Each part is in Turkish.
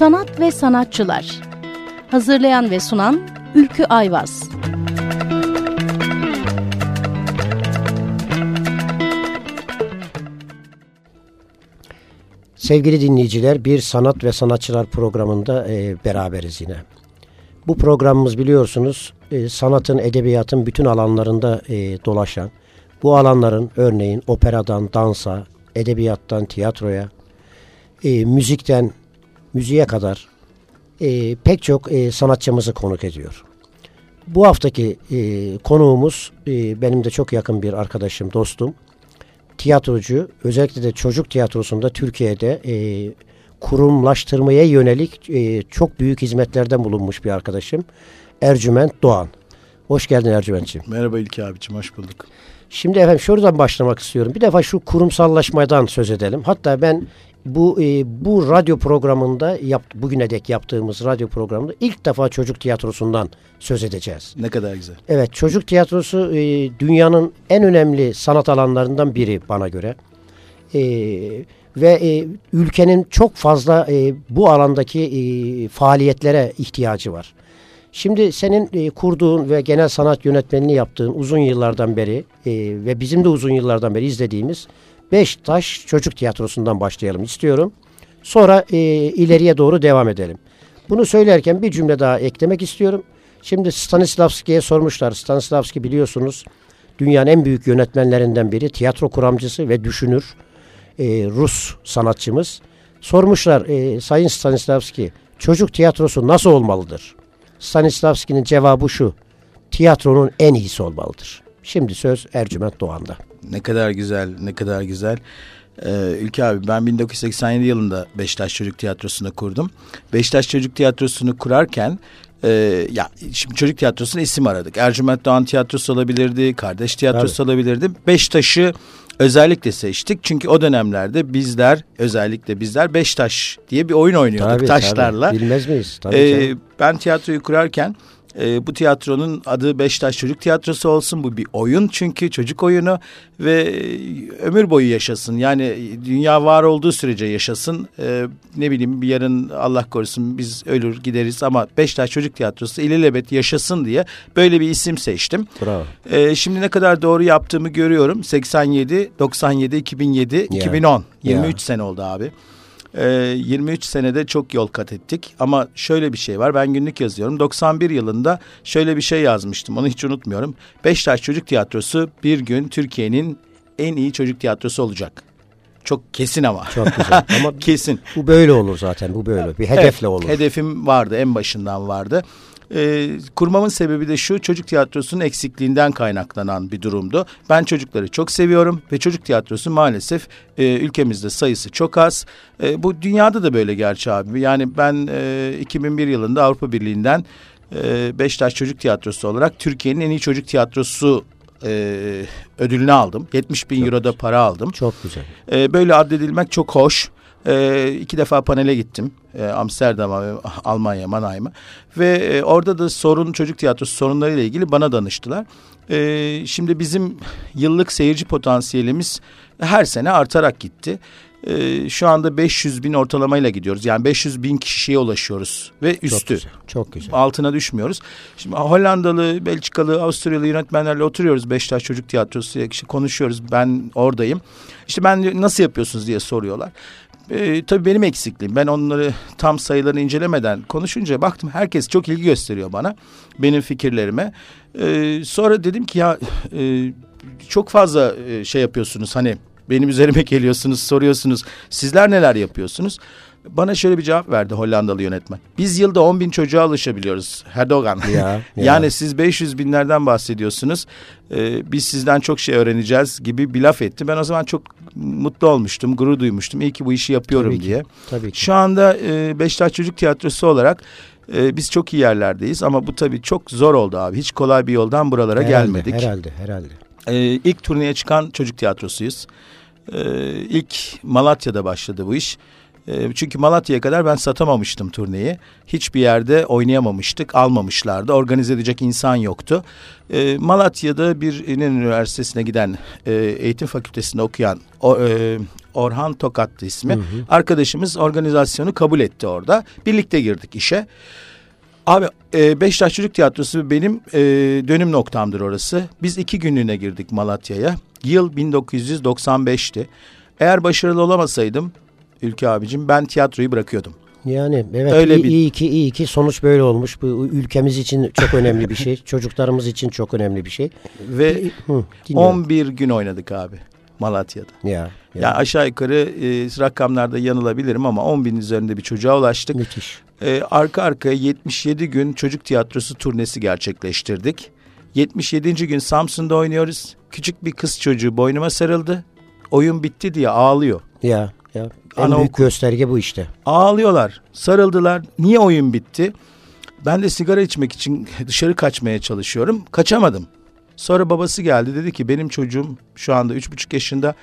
Sanat ve Sanatçılar Hazırlayan ve sunan Ülkü Ayvaz Sevgili dinleyiciler bir sanat ve sanatçılar programında e, beraberiz yine. Bu programımız biliyorsunuz e, sanatın, edebiyatın bütün alanlarında e, dolaşan, bu alanların örneğin operadan dansa, edebiyattan tiyatroya, e, müzikten müziğe kadar e, pek çok e, sanatçımızı konuk ediyor. Bu haftaki e, konuğumuz e, benim de çok yakın bir arkadaşım, dostum. Tiyatrocu, özellikle de çocuk tiyatrosunda Türkiye'de e, kurumlaştırmaya yönelik e, çok büyük hizmetlerden bulunmuş bir arkadaşım. Ercüment Doğan. Hoş geldin Ercüment'ciğim. Merhaba İlki abicim, hoş bulduk. Şimdi efendim şuradan başlamak istiyorum. Bir defa şu kurumsallaşmadan söz edelim. Hatta ben bu e, bu radyo programında yap, bugüne dek yaptığımız radyo programında ilk defa çocuk tiyatrosundan söz edeceğiz. Ne kadar güzel. Evet çocuk tiyatrosu e, dünyanın en önemli sanat alanlarından biri bana göre. E, ve e, ülkenin çok fazla e, bu alandaki e, faaliyetlere ihtiyacı var. Şimdi senin e, kurduğun ve genel sanat yönetmenliğini yaptığın uzun yıllardan beri e, ve bizim de uzun yıllardan beri izlediğimiz Beştaş Çocuk Tiyatrosu'ndan başlayalım istiyorum. Sonra e, ileriye doğru devam edelim. Bunu söylerken bir cümle daha eklemek istiyorum. Şimdi Stanislavski'ye sormuşlar. Stanislavski biliyorsunuz dünyanın en büyük yönetmenlerinden biri. Tiyatro kuramcısı ve düşünür. E, Rus sanatçımız. Sormuşlar e, Sayın Stanislavski çocuk tiyatrosu nasıl olmalıdır? Stanislavski'nin cevabı şu. Tiyatronun en iyisi olmalıdır. Şimdi söz Ercüment Doğan'da. Ne kadar güzel, ne kadar güzel. Ee, Ülke abi ben 1987 yılında Beşiktaş Çocuk Tiyatrosu'nu kurdum. Beşiktaş Çocuk Tiyatrosu'nu kurarken e, ya şimdi çocuk tiyatrosuna isim aradık. Ercüment Doğan Tiyatrosu olabilirdi, Kardeş Tiyatrosu Tabii. olabilirdi. Beşiktaş'ı özellikle seçtik. Çünkü o dönemlerde bizler özellikle bizler Beştaş diye bir oyun oynuyorduk tabii, taşlarla. Tabii. Bilmez miyiz? Tabii ee, ben tiyatroyu kurarken e, bu tiyatronun adı Beşiktaş Çocuk Tiyatrosu olsun. Bu bir oyun çünkü çocuk oyunu ve e, ömür boyu yaşasın. Yani dünya var olduğu sürece yaşasın. E, ne bileyim bir yarın Allah korusun biz ölür gideriz ama Beşiktaş Çocuk Tiyatrosu ilelebet yaşasın diye böyle bir isim seçtim. Bravo. E, şimdi ne kadar doğru yaptığımı görüyorum. 87, 97, 2007, yeah. 2010. 23 yeah. sene oldu abi. 23 ee, senede çok yol kat ettik ama şöyle bir şey var ben günlük yazıyorum 91 yılında şöyle bir şey yazmıştım onu hiç unutmuyorum Beşiktaş Çocuk Tiyatrosu bir gün Türkiye'nin en iyi çocuk tiyatrosu olacak. Çok kesin ama. Çok güzel. Ama kesin. Bu böyle olur zaten. Bu böyle. Bir hedefle evet, olur. Hedefim vardı. En başından vardı. E, kurmamın sebebi de şu çocuk tiyatrosunun eksikliğinden kaynaklanan bir durumdu. Ben çocukları çok seviyorum ve çocuk tiyatrosu maalesef e, ülkemizde sayısı çok az. E, bu dünyada da böyle gerçi abi. Yani ben e, 2001 yılında Avrupa Birliği'nden e, Beşiktaş Çocuk Tiyatrosu olarak Türkiye'nin en iyi çocuk tiyatrosu e, ödülünü aldım. 70 bin çok euroda para aldım. Çok güzel. E, böyle addedilmek çok hoş. E, iki defa panele gittim. E, Amsterdam'a ve Almanya, Mannheim'a. Ve e, orada da sorun çocuk tiyatrosu sorunlarıyla ilgili bana danıştılar. E, şimdi bizim yıllık seyirci potansiyelimiz her sene artarak gitti. E, şu anda 500 bin ortalamayla gidiyoruz. Yani 500 bin kişiye ulaşıyoruz ve üstü. Çok güzel. Çok güzel. Altına düşmüyoruz. Şimdi Hollandalı, Belçikalı, Avusturyalı yönetmenlerle oturuyoruz. Beşiktaş Çocuk Tiyatrosu işte konuşuyoruz. Ben oradayım. İşte ben nasıl yapıyorsunuz diye soruyorlar. E, tabii benim eksikliğim. Ben onları tam sayılarını incelemeden konuşunca baktım herkes çok ilgi gösteriyor bana. Benim fikirlerime. E, sonra dedim ki ya e, çok fazla e, şey yapıyorsunuz hani benim üzerime geliyorsunuz soruyorsunuz. Sizler neler yapıyorsunuz? Bana şöyle bir cevap verdi Hollandalı yönetmen. Biz yılda 10 bin çocuğa alışabiliyoruz Erdogan. Ya, ya. yani siz 500 binlerden bahsediyorsunuz. Ee, biz sizden çok şey öğreneceğiz gibi bir laf etti. Ben o zaman çok mutlu olmuştum, gurur duymuştum. İyi ki bu işi yapıyorum tabii ki, diye. Tabii ki. Şu anda e, Beşiktaş Çocuk Tiyatrosu olarak e, biz çok iyi yerlerdeyiz. Ama bu tabii çok zor oldu abi. Hiç kolay bir yoldan buralara herhalde, gelmedik. Herhalde, herhalde. E, ilk turneye çıkan çocuk tiyatrosuyuz. E, ilk Malatya'da başladı bu iş. E, çünkü Malatya'ya kadar ben satamamıştım turneyi. Hiçbir yerde oynayamamıştık, almamışlardı. Organize edecek insan yoktu. E, Malatya'da bir İnönü Üniversitesi'ne giden, e, eğitim fakültesinde okuyan e, Orhan Tokatlı ismi. Hı hı. Arkadaşımız organizasyonu kabul etti orada. Birlikte girdik işe. Abi e, Beşiktaş Çocuk Tiyatrosu benim e, dönüm noktamdır orası. Biz iki günlüğüne girdik Malatya'ya. Yıl 1995'ti. Eğer başarılı olamasaydım Ülke abicim ben tiyatroyu bırakıyordum. Yani evet Öyle iyi, bir... iyi ki iyi ki sonuç böyle olmuş. Bu ülkemiz için çok önemli bir şey. Çocuklarımız için çok önemli bir şey. Ve Hı, 11 gün oynadık abi Malatya'da. Ya, ya. Yani aşağı yukarı e, rakamlarda yanılabilirim ama 10 bin üzerinde bir çocuğa ulaştık. Müthiş. E, arka arkaya 77 gün çocuk tiyatrosu turnesi gerçekleştirdik. 77. gün Samsun'da oynuyoruz. Küçük bir kız çocuğu boynuma sarıldı. Oyun bitti diye ağlıyor. Ya ya en Ana büyük gösterge bu işte. Ağlıyorlar, sarıldılar. Niye oyun bitti? Ben de sigara içmek için dışarı kaçmaya çalışıyorum. Kaçamadım. Sonra babası geldi dedi ki benim çocuğum şu anda üç buçuk yaşında.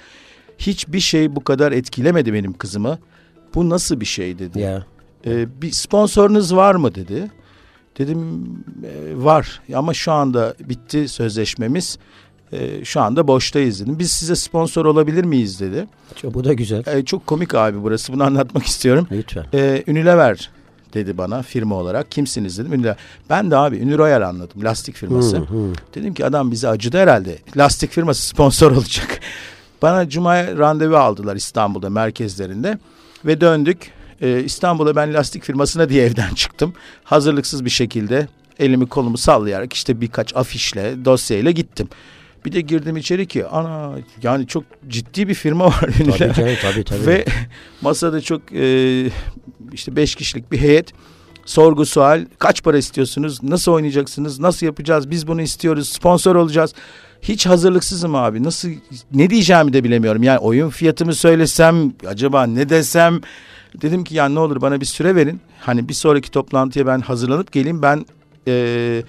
Hiçbir şey bu kadar etkilemedi benim kızımı. Bu nasıl bir şey dedi. Ya. Ee, bir sponsorunuz var mı dedi. Dedim e, var ama şu anda bitti sözleşmemiz e, şu anda boştayız dedim. Biz size sponsor olabilir miyiz dedi. Çok, bu da güzel. E, çok komik abi burası bunu anlatmak istiyorum. Lütfen. E, Unilever dedi bana firma olarak. Kimsiniz dedim. Unilever. Ben de abi Uniroyal anladım. Lastik firması. Hı, hı. Dedim ki adam bizi acıdı herhalde. Lastik firması sponsor olacak. bana Cuma randevu aldılar İstanbul'da merkezlerinde. Ve döndük. Ee, İstanbul'a ben lastik firmasına diye evden çıktım. Hazırlıksız bir şekilde elimi kolumu sallayarak işte birkaç afişle dosyayla gittim. Bir de girdim içeri ki ana yani çok ciddi bir firma var. Tabii canım tabii tabii. Ve masada çok e, işte beş kişilik bir heyet. Sorgu sual kaç para istiyorsunuz? Nasıl oynayacaksınız? Nasıl yapacağız? Biz bunu istiyoruz sponsor olacağız. Hiç hazırlıksızım abi. Nasıl ne diyeceğimi de bilemiyorum. Yani oyun fiyatımı söylesem acaba ne desem? Dedim ki yani ne olur bana bir süre verin. Hani bir sonraki toplantıya ben hazırlanıp geleyim. Ben e,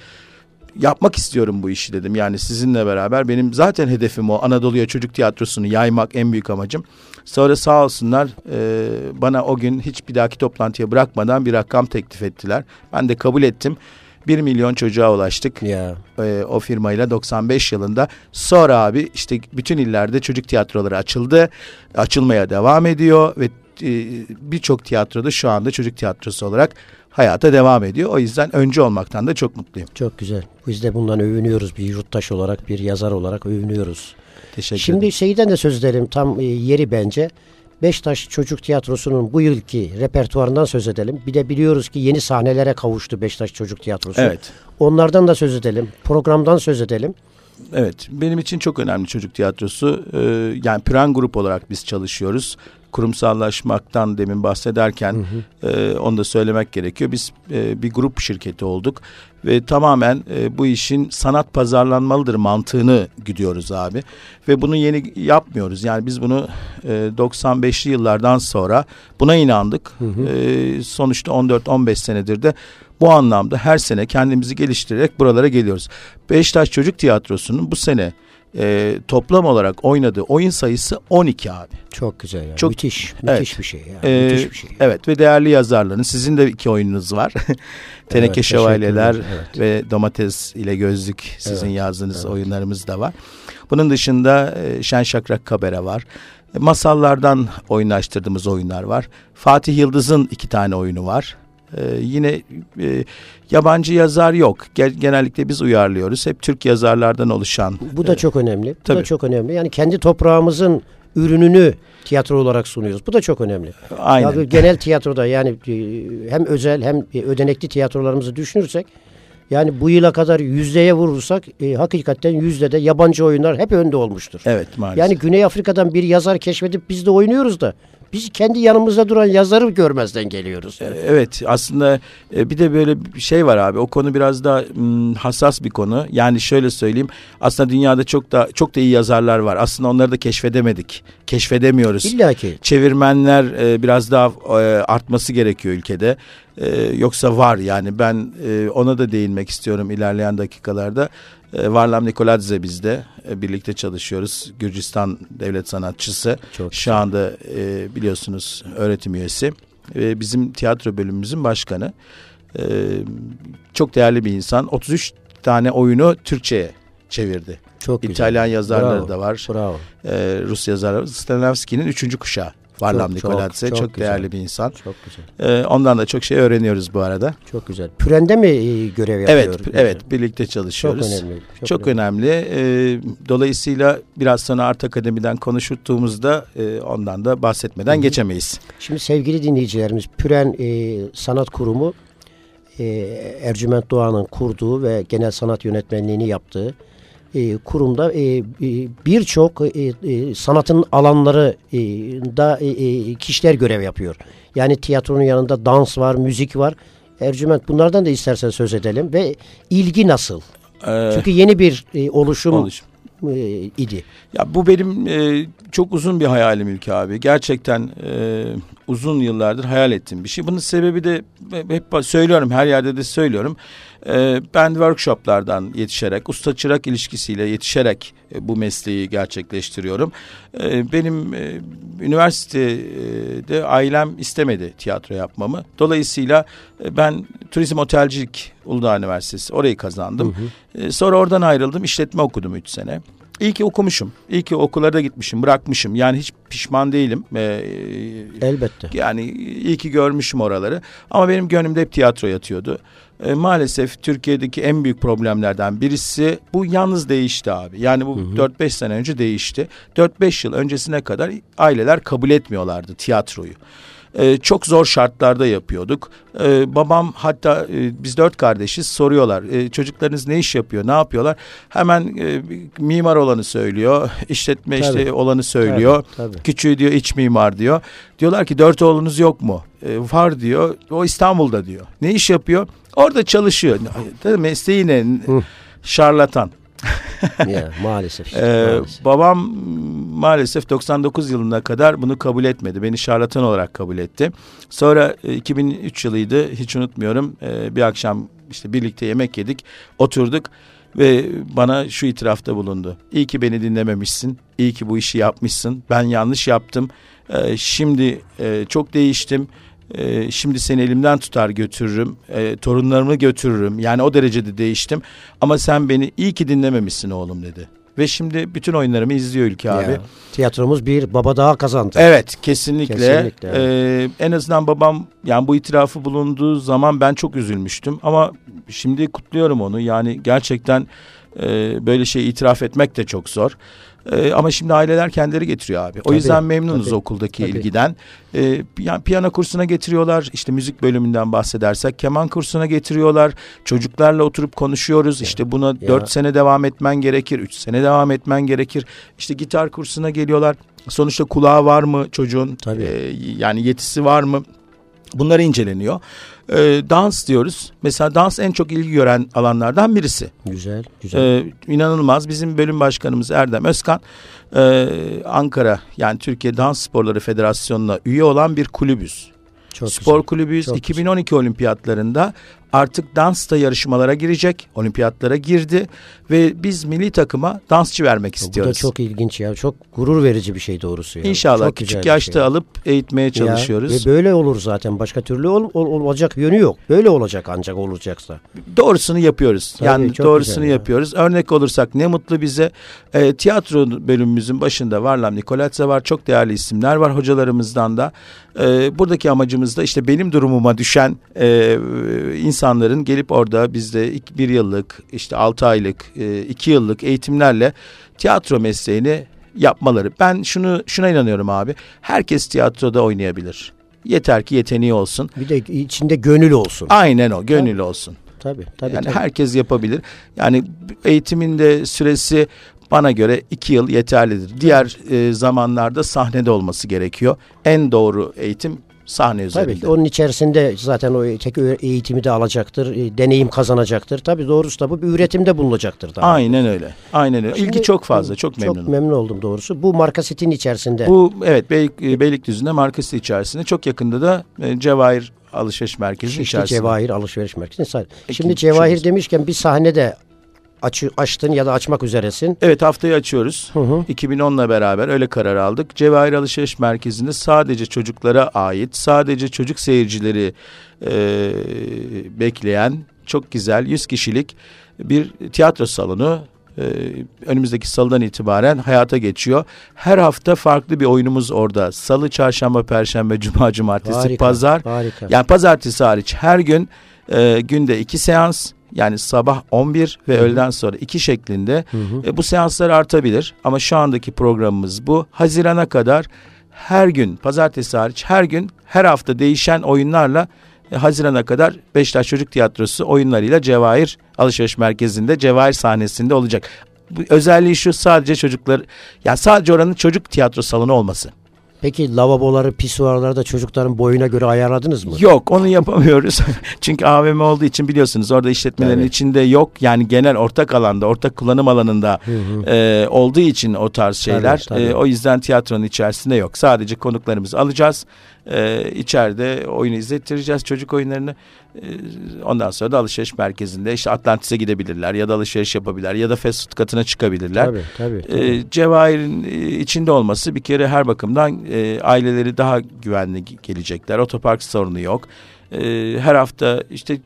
yapmak istiyorum bu işi dedim. Yani sizinle beraber benim zaten hedefim o Anadolu'ya çocuk tiyatrosunu yaymak en büyük amacım. Sonra sağ olsunlar e, bana o gün hiç bir dahaki toplantıya bırakmadan bir rakam teklif ettiler. Ben de kabul ettim. Bir milyon çocuğa ulaştık yeah. e, o firmayla 95 yılında. Sonra abi işte bütün illerde çocuk tiyatroları açıldı. Açılmaya devam ediyor ve e, birçok tiyatroda şu anda çocuk tiyatrosu olarak hayata devam ediyor. O yüzden önce olmaktan da çok mutluyum. Çok güzel. Biz de bundan övünüyoruz. Bir yurttaş olarak, bir yazar olarak övünüyoruz. Teşekkür Şimdi ederim. şeyden de söz edelim. Tam e, yeri bence. Beşiktaş Çocuk Tiyatrosu'nun bu yılki repertuarından söz edelim. Bir de biliyoruz ki yeni sahnelere kavuştu Beşiktaş Çocuk Tiyatrosu. Evet. Onlardan da söz edelim. Programdan söz edelim. Evet, benim için çok önemli çocuk tiyatrosu. Ee, yani Püren Grup olarak biz çalışıyoruz kurumsallaşmaktan demin bahsederken hı hı. E, onu da söylemek gerekiyor. Biz e, bir grup şirketi olduk ve tamamen e, bu işin sanat pazarlanmalıdır mantığını gidiyoruz abi. Ve bunu yeni yapmıyoruz. Yani biz bunu e, 95'li yıllardan sonra buna inandık. Hı hı. E, sonuçta 14-15 senedir de bu anlamda her sene kendimizi geliştirerek buralara geliyoruz. Beşiktaş Çocuk Tiyatrosu'nun bu sene e, toplam olarak oynadığı oyun sayısı 12 abi. Çok güzel yani. Çok, müthiş. Müthiş evet. bir şey. Yani. Ee, müthiş bir şey. Evet ve değerli yazarların sizin de iki oyununuz var. Teneke evet, Şövalyeler evet. ve Domates ile Gözlük sizin evet, yazdığınız evet. oyunlarımız da var. Bunun dışında e, Şen Şakrak Kabere var. Masallardan oyunlaştırdığımız oyunlar var. Fatih Yıldız'ın iki tane oyunu var. Ee, yine e, yabancı yazar yok. Genellikle biz uyarlıyoruz. Hep Türk yazarlardan oluşan. Bu da e, çok önemli. Bu tabii. da çok önemli. Yani kendi toprağımızın ürününü tiyatro olarak sunuyoruz. Bu da çok önemli. Aynen. Ya genel tiyatroda yani e, hem özel hem ödenekli tiyatrolarımızı düşünürsek yani bu yıla kadar yüzdeye vurursak e, hakikaten yüzde de yabancı oyunlar hep önde olmuştur. Evet maalesef. Yani Güney Afrika'dan bir yazar keşfedip biz de oynuyoruz da biz kendi yanımızda duran yazarı görmezden geliyoruz. Yani. Evet aslında e, bir de böyle bir şey var abi. O konu biraz da hassas bir konu. Yani şöyle söyleyeyim. Aslında dünyada çok da çok da iyi yazarlar var. Aslında onları da keşfedemedik. Keşfedemiyoruz. İlla ki. Çevirmenler e, biraz daha e, artması gerekiyor ülkede. Yoksa var yani ben ona da değinmek istiyorum ilerleyen dakikalarda. E, Varlam Nikoladze bizde. E, birlikte çalışıyoruz. Gürcistan devlet sanatçısı. Çok Şu anda e, biliyorsunuz öğretim üyesi. Bizim tiyatro bölümümüzün başkanı. E, çok değerli bir insan. 33 tane oyunu Türkçe'ye çevirdi. Çok güzel. İtalyan yazarları Bravo, da var. Bravo. E, Rus yazarı Stanislavski'nin üçüncü kuşağı. Varlam Çok, Nikoladze çok, çok, çok güzel. değerli bir insan. Çok güzel. E, ondan da çok şey öğreniyoruz bu arada. Çok güzel. Püren'de mi e, görev yapıyor? Evet, evet birlikte Çok çalışıyoruz. önemli. Çok, önemli. E, dolayısıyla biraz sonra Art Akademi'den konuştuğumuzda e, ondan da bahsetmeden geçemeyiz. Şimdi sevgili dinleyicilerimiz Püren e, Sanat Kurumu e, Ercüment Doğan'ın kurduğu ve genel sanat yönetmenliğini yaptığı e, kurumda e, e, birçok e, e, sanatın alanları e, da e, e, kişiler görev yapıyor. Yani tiyatronun yanında dans var, müzik var. Ercüment bunlardan da istersen söz edelim ve ilgi nasıl? E, Çünkü yeni bir e, oluşum oluş- e, idi. Ya bu benim e, çok uzun bir hayalim Ülke abi. Gerçekten e, uzun yıllardır hayal ettiğim bir şey. Bunun sebebi de hep söylüyorum her yerde de söylüyorum. E, ben workshoplardan yetişerek, usta çırak ilişkisiyle yetişerek e, bu mesleği gerçekleştiriyorum. E, benim e, üniversitede ailem istemedi tiyatro yapmamı. Dolayısıyla e, ben turizm otelcilik Uludağ Üniversitesi orayı kazandım. E, sonra oradan ayrıldım. işletme okudum 3 sene. İyi ki okumuşum. İyi ki okullara da gitmişim, bırakmışım. Yani hiç pişman değilim. Ee, Elbette. yani iyi ki görmüşüm oraları. Ama benim gönlümde hep tiyatro yatıyordu. Ee, maalesef Türkiye'deki en büyük problemlerden birisi bu yalnız değişti abi. Yani bu 4-5 sene önce değişti. 4-5 yıl öncesine kadar aileler kabul etmiyorlardı tiyatroyu. Ee, çok zor şartlarda yapıyorduk. Ee, babam hatta e, biz dört kardeşiz soruyorlar e, çocuklarınız ne iş yapıyor ne yapıyorlar? Hemen e, mimar olanı söylüyor işletme Tabii. işte olanı söylüyor. Tabii, tabii. küçüğü diyor iç mimar diyor. Diyorlar ki dört oğlunuz yok mu? E, var diyor. O İstanbul'da diyor. Ne iş yapıyor? Orada çalışıyor. Mesleği ne? Şarlatan Ya, maalesef. ee, maalesef. babam maalesef 99 yılına kadar bunu kabul etmedi. Beni şarlatan olarak kabul etti. Sonra e, 2003 yılıydı hiç unutmuyorum. Ee, bir akşam işte birlikte yemek yedik, oturduk ve bana şu itirafta bulundu. İyi ki beni dinlememişsin. İyi ki bu işi yapmışsın. Ben yanlış yaptım. Ee, şimdi e, çok değiştim. Ee, şimdi seni elimden tutar götürürüm. Ee, torunlarımı götürürüm. Yani o derecede değiştim. Ama sen beni iyi ki dinlememişsin oğlum dedi. Ve şimdi bütün oyunlarımı izliyor Ülke abi. Ya, tiyatromuz bir baba daha kazandı. Evet kesinlikle. Kesinlikle, Ee, en azından babam yani bu itirafı bulunduğu zaman ben çok üzülmüştüm. Ama şimdi kutluyorum onu. Yani gerçekten e, böyle şey itiraf etmek de çok zor. E, ama şimdi aileler kendileri getiriyor abi. O Tabii, yüzden memnunuz tabii, okuldaki tabii. ilgiden. E, yani piyano kursuna getiriyorlar. İşte müzik bölümünden bahsedersek keman kursuna getiriyorlar. Çocuklarla oturup konuşuyoruz. İşte buna Ya. dört sene devam etmen gerekir. Üç sene devam etmen gerekir. İşte gitar kursuna geliyorlar. Sonuçta kulağı var mı çocuğun? Tabii. E, yani yetisi var mı? Bunlar inceleniyor. E, dans diyoruz. Mesela dans en çok ilgi gören alanlardan birisi. Güzel, güzel. Ee, inanılmaz. Bizim bölüm başkanımız Erdem Özkan e, Ankara yani Türkiye Dans Sporları Federasyonu'na üye olan bir kulübüz. Çok Spor güzel. kulübüyüz. Çok 2012 olimpiyatlarında artık dans da yarışmalara girecek. Olimpiyatlara girdi ve biz milli takıma dansçı vermek Bu istiyoruz. da çok ilginç ya. Çok gurur verici bir şey doğrusu ya. İnşallah Çok küçük yaşta şey. alıp eğitmeye Ya, çalışıyoruz. ve böyle olur zaten. Başka türlü ol- ol- olacak yönü yok. Böyle olacak ancak olacaksa. Doğrusunu yapıyoruz. Tabii, yani doğrusunu ya. yapıyoruz. Örnek olursak ne mutlu bize. E, tiyatro bölümümüzün başında Varlam Nikolatze var. Çok değerli isimler var hocalarımızdan da. E, buradaki amacımız da işte benim durumuma düşen e, insanların gelip orada bizde bir yıllık, işte altı aylık, e, iki yıllık eğitimlerle tiyatro mesleğini yapmaları. Ben şunu şuna inanıyorum abi. Herkes tiyatroda oynayabilir. Yeter ki yeteneği olsun. Bir de içinde gönül olsun. Aynen o, gönül olsun. Tabii, tabii. yani tabii. herkes yapabilir. Yani eğitimin de süresi bana göre iki yıl yeterlidir. Diğer e, zamanlarda sahnede olması gerekiyor. En doğru eğitim sahne üzerinde. Tabii onun içerisinde zaten o tek eğitimi de alacaktır, e, deneyim kazanacaktır. Tabii doğrusu da bu bir üretimde bulunacaktır. Daha. Aynen öyle. Aynen öyle. Şimdi- İlgi çok fazla. Çok Çok memnunum. memnun oldum doğrusu. Bu marka setin içerisinde. Bu evet Beylik, e, Beylikdüzü'nde markası içerisinde çok yakında da e, Cevahir Alışveriş Merkezi Şişli içerisinde. Cevahir Alışveriş. Ekim, Şimdi Cevahir demişken bir sahnede açı, açtın ya da açmak üzeresin. Evet haftayı açıyoruz. Hı hı. 2010'la beraber öyle karar aldık. Cevahir Alışveriş Merkezi'nde sadece çocuklara ait, sadece çocuk seyircileri e, bekleyen çok güzel 100 kişilik bir tiyatro salonu e, önümüzdeki salıdan itibaren hayata geçiyor. Her hafta farklı bir oyunumuz orada. Salı, çarşamba, perşembe, cuma, cumartesi, Harika, pazar. harika. Yani pazartesi hariç her gün e, günde iki seans yani sabah 11 ve öğleden sonra 2 şeklinde e, bu seanslar artabilir. Ama şu andaki programımız bu. Hazirana kadar her gün pazartesi hariç her gün her hafta değişen oyunlarla e, Haziran'a kadar Beşiktaş Çocuk Tiyatrosu oyunlarıyla Cevahir Alışveriş Merkezi'nde Cevahir sahnesinde olacak. Bu özelliği şu sadece çocuklar yani sadece oranın çocuk tiyatro salonu olması. Peki lavaboları, pisuarları da çocukların boyuna göre ayarladınız mı? Yok onu yapamıyoruz. Çünkü AVM olduğu için biliyorsunuz orada işletmelerin Evet. içinde yok. Yani genel ortak alanda, ortak kullanım alanında e, olduğu için o tarz şeyler. Tabii, tabii. E, o yüzden tiyatronun içerisinde yok. Sadece konuklarımızı alacağız. E, içeride oyunu izlettireceğiz çocuk oyunlarını. E, ondan sonra da alışveriş merkezinde işte Atlantis'e gidebilirler ya da alışveriş yapabilirler ya da fast food katına çıkabilirler. Tabii tabii. tabii. E, Cevahir'in içinde olması bir kere her bakımdan e, aileleri daha güvenli ge- gelecekler. Otopark sorunu yok. E, her hafta işte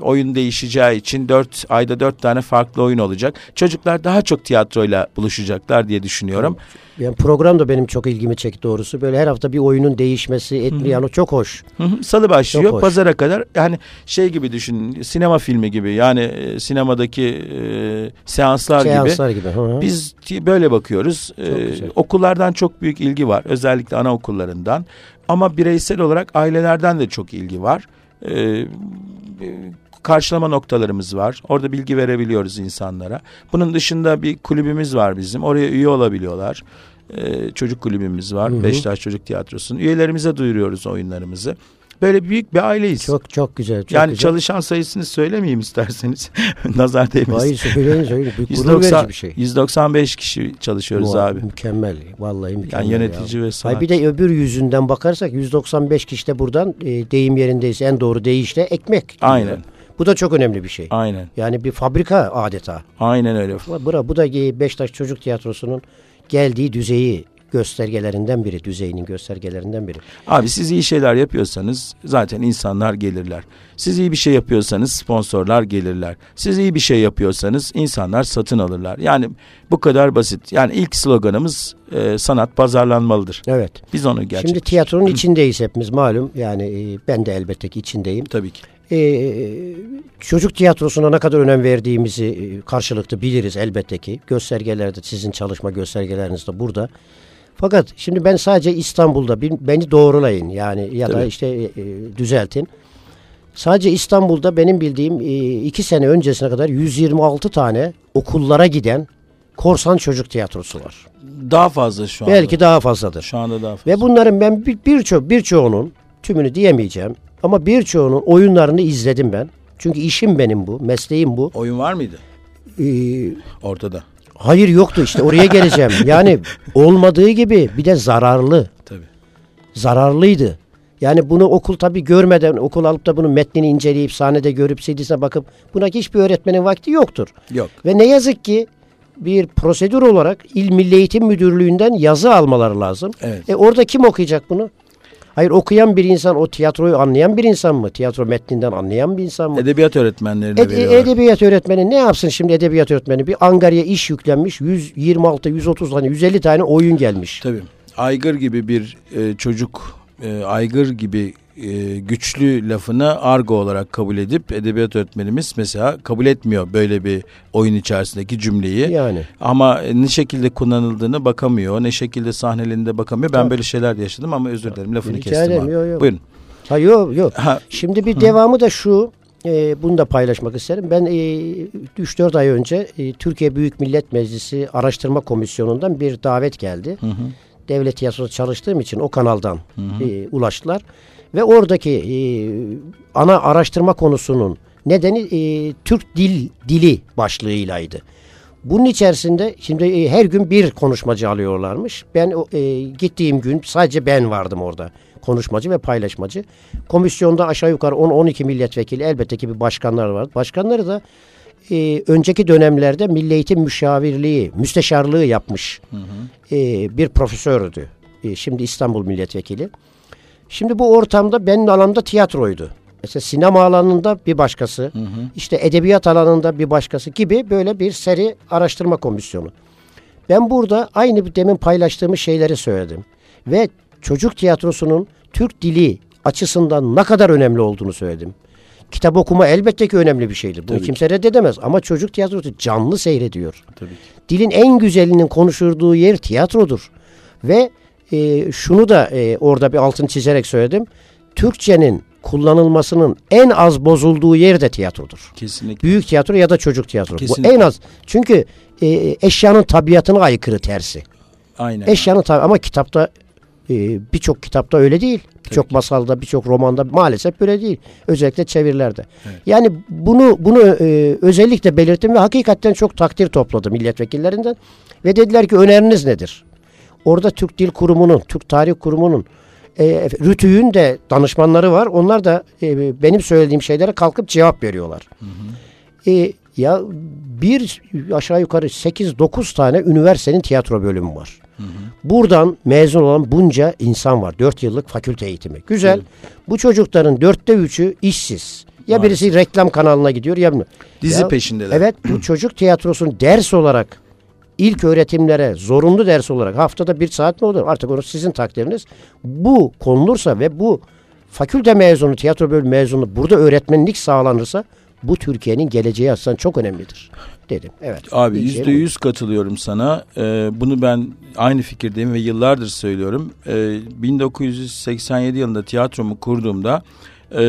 oyun değişeceği için dört ayda dört tane farklı oyun olacak. Çocuklar daha çok tiyatroyla buluşacaklar diye düşünüyorum. Yani program da benim çok ilgimi çekti doğrusu. Böyle her hafta bir oyunun değişmesi, etmesi yani çok hoş. Hı hı. Salı başlıyor Çok hoş. pazara kadar yani şey gibi düşünün sinema filmi gibi yani e, sinemadaki e, seanslar, gibi. Seanslar gibi. Hı hı. Biz böyle bakıyoruz. Ee, okullardan çok büyük ilgi var. Özellikle anaokullarından. Ama bireysel olarak ailelerden de çok ilgi var. Ee, e, karşılama noktalarımız var. Orada bilgi verebiliyoruz insanlara. Bunun dışında bir kulübümüz var bizim. Oraya üye olabiliyorlar. Ee, çocuk kulübümüz var. Hı hı. Beşiktaş Çocuk Tiyatrosu'nun. Üyelerimize duyuruyoruz oyunlarımızı. Böyle büyük bir aileyiz. Çok çok güzel. Çok yani güzel. çalışan sayısını söylemeyeyim isterseniz. Nazar değmesin. Hayır söyleyin söyleyin. Bir gurur 190, verici bir şey. 195 kişi çalışıyoruz Muha- abi. Mükemmel. Vallahi mükemmel. Yani yönetici ya. ve sanatçı. Hayır bir de öbür yüzünden bakarsak 195 kişi de buradan e, deyim yerindeyse en doğru deyişle ekmek. yiyor. Aynen. Bu da çok önemli bir şey. Aynen. Yani bir fabrika adeta. Aynen öyle. Bura, bu da e, Beşiktaş Çocuk Tiyatrosu'nun geldiği düzeyi göstergelerinden biri. Düzeyinin göstergelerinden biri. Abi siz iyi şeyler yapıyorsanız zaten insanlar gelirler. Siz iyi bir şey yapıyorsanız sponsorlar gelirler. Siz iyi bir şey yapıyorsanız insanlar satın alırlar. Yani bu kadar basit. Yani ilk sloganımız e, sanat pazarlanmalıdır. Evet. Biz onu gerçek. Şimdi tiyatronun içindeyiz hepimiz malum. Yani e, ben de elbette ki içindeyim. Tabii ki. Ee, çocuk tiyatrosuna ne kadar önem verdiğimizi e, karşılıklı biliriz elbette ki. Göstergelerde sizin çalışma göstergeleriniz de burada. Fakat şimdi ben sadece İstanbul'da bir- beni doğrulayın yani ya da Tabii. işte e, e, düzeltin. Sadece İstanbul'da benim bildiğim e, iki sene öncesine kadar 126 tane okullara giden korsan çocuk tiyatrosu var. Daha fazla şu anda. Belki daha fazladır. Şu anda daha fazla. Ve bunların ben bir- birçok birçoğunun tümünü diyemeyeceğim ama birçoğunun oyunlarını izledim ben. Çünkü işim benim bu, mesleğim bu. Oyun var mıydı Ee, ortada? Hayır yoktu işte oraya geleceğim. Yani olmadığı gibi bir de zararlı, Tabii. zararlıydı. Yani bunu okul tabii görmeden okul alıp da bunun metnini inceleyip sahnede görüp CD'sine bakıp buna hiçbir öğretmenin vakti yoktur. Yok. Ve ne yazık ki bir prosedür olarak İl Milli Eğitim Müdürlüğü'nden yazı almaları lazım. Evet. E orada kim okuyacak bunu? Hayır okuyan bir insan o tiyatroyu anlayan bir insan mı? Tiyatro metninden anlayan bir insan mı? Edebiyat öğretmenlerine Ed- veriyorlar. edebiyat öğretmeni ne yapsın şimdi edebiyat öğretmeni? Bir Angarya iş yüklenmiş 126, 130 tane, 150 tane oyun gelmiş. Tabii. Aygır gibi bir e, çocuk e, aygır gibi e, güçlü lafını argo olarak kabul edip edebiyat öğretmenimiz mesela kabul etmiyor böyle bir oyun içerisindeki cümleyi. Yani. Ama ne şekilde kullanıldığını bakamıyor. Ne şekilde sahnelerinde bakamıyor. Ben Tabii. böyle şeyler yaşadım ama özür dilerim lafını Rica kestim ederim, yok, yok. Buyurun. Ha yok yok. Ha, Şimdi bir devamı da şu. e, bunu da paylaşmak isterim. Ben e, 3-4 ay önce e, Türkiye Büyük Millet Meclisi Araştırma Komisyonu'ndan bir davet geldi. hı hı. devlet tiyatrosu çalıştığım için o kanaldan e, ulaştılar. Ve oradaki e, ana araştırma konusunun nedeni e, Türk dil dili başlığıylaydı. Bunun içerisinde şimdi e, her gün bir konuşmacı alıyorlarmış. Ben e, gittiğim gün sadece ben vardım orada. Konuşmacı ve paylaşmacı. Komisyonda aşağı yukarı 10-12 milletvekili elbette ki bir başkanlar var. Başkanları da e, önceki dönemlerde Milli Eğitim Müşavirliği, müsteşarlığı yapmış e, bir profesördü. E, şimdi İstanbul Milletvekili. Şimdi bu ortamda benim alanımda tiyatroydu. Mesela sinema alanında bir başkası, işte edebiyat alanında bir başkası gibi böyle bir seri araştırma komisyonu. Ben burada aynı demin paylaştığımız şeyleri söyledim. Ve çocuk tiyatrosunun Türk dili açısından ne kadar önemli olduğunu söyledim. Kitap okuma elbette ki önemli bir şeydir. Bunu Tabii kimse reddedemez. Ama çocuk tiyatrosu canlı seyrediyor. Tabii ki. Dilin en güzelinin konuşulduğu yer tiyatrodur. Ve e, şunu da e, orada bir altını çizerek söyledim. Türkçenin kullanılmasının en az bozulduğu yer de tiyatrodur. Kesinlikle. Büyük tiyatro ya da çocuk tiyatro. Kesinlikle. Bu en az. Çünkü e, eşyanın tabiatına aykırı tersi. Aynen. Eşyanın tabi ama kitapta e, birçok kitapta öyle değil. Birçok masalda, birçok romanda maalesef böyle değil. Özellikle çevirilerde. Yani bunu bunu e, özellikle belirttim ve hakikaten çok takdir topladı milletvekillerinden. Ve dediler ki öneriniz nedir? Orada Türk Dil Kurumu'nun, Türk Tarih Kurumu'nun, e, RÜTÜ'nün de danışmanları var. Onlar da e, benim söylediğim şeylere kalkıp cevap veriyorlar. E, ya bir aşağı yukarı 8-9 tane üniversitenin tiyatro bölümü var. Buradan mezun olan bunca insan var. 4 yıllık fakülte eğitimi. Güzel. Evet. Bu çocukların dörtte üçü işsiz. Ya Maalesef. birisi reklam kanalına gidiyor ya. Dizi Ya, peşindeler. Evet bu çocuk tiyatrosunu ders olarak ilk öğretimlere zorunlu ders olarak haftada bir saat mi olur artık onu sizin takdiriniz. Bu konulursa ve bu fakülte mezunu tiyatro bölümü mezunu burada öğretmenlik sağlanırsa bu Türkiye'nin geleceği açısından çok önemlidir dedim. Evet. Abi şey yüzde yüz katılıyorum sana. Ee, bunu ben aynı fikirdeyim ve yıllardır söylüyorum. Ee, 1987 yılında tiyatromu kurduğumda e,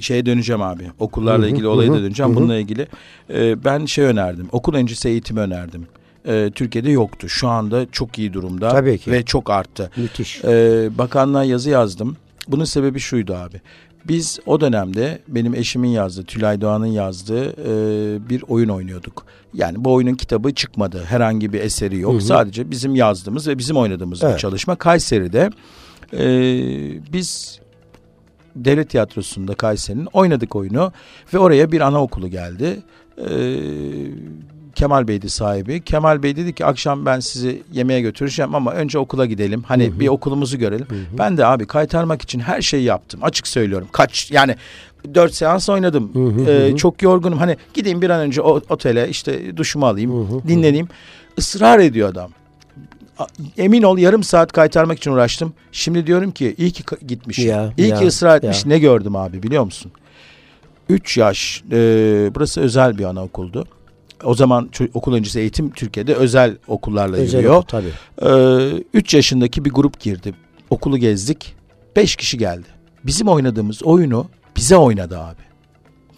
şeye döneceğim abi. Okullarla Hı hı, ilgili hı olaya da hı, döneceğim. hı hı. Bununla ilgili e, ben şey önerdim. Okul öncesi eğitimi önerdim. E, Türkiye'de yoktu. Şu anda çok iyi durumda Tabii ki. ve çok arttı. Müthiş. Ee, bakanlığa yazı yazdım. Bunun sebebi şuydu abi. Biz o dönemde benim eşimin yazdığı, Tülay Doğan'ın yazdığı e, bir oyun oynuyorduk. Yani bu oyunun kitabı çıkmadı. Herhangi bir eseri yok. Sadece bizim yazdığımız ve bizim oynadığımız bir Evet. çalışma. Kayseri'de e, biz Devlet Tiyatrosu'nda Kayseri'nin oynadık oyunu ve oraya bir anaokulu geldi. Ee, Kemal Bey'di sahibi. Kemal Bey dedi ki akşam ben sizi yemeğe götüreceğim ama önce okula gidelim. Hani bir okulumuzu görelim. Ben de abi kaytarmak için her şeyi yaptım. Açık söylüyorum. Kaç yani dört seans oynadım. Ee, çok yorgunum. Hani gideyim bir an önce o- otele işte duşumu alayım, dinleneyim. Israr ediyor adam. Emin ol yarım saat kaytarmak için uğraştım. Şimdi diyorum ki iyi ki gitmiş. Ya, iyi ya, ki ısrar etmiş. ya. Ne gördüm abi biliyor musun? 3 yaş e, burası özel bir anaokuldu. O zaman okul öncesi eğitim Türkiye'de özel okullarla Özel yürüyor. okul tabii. 3 yaşındaki bir grup girdi. Okulu gezdik. 5 kişi geldi. Bizim oynadığımız oyunu bize oynadı abi.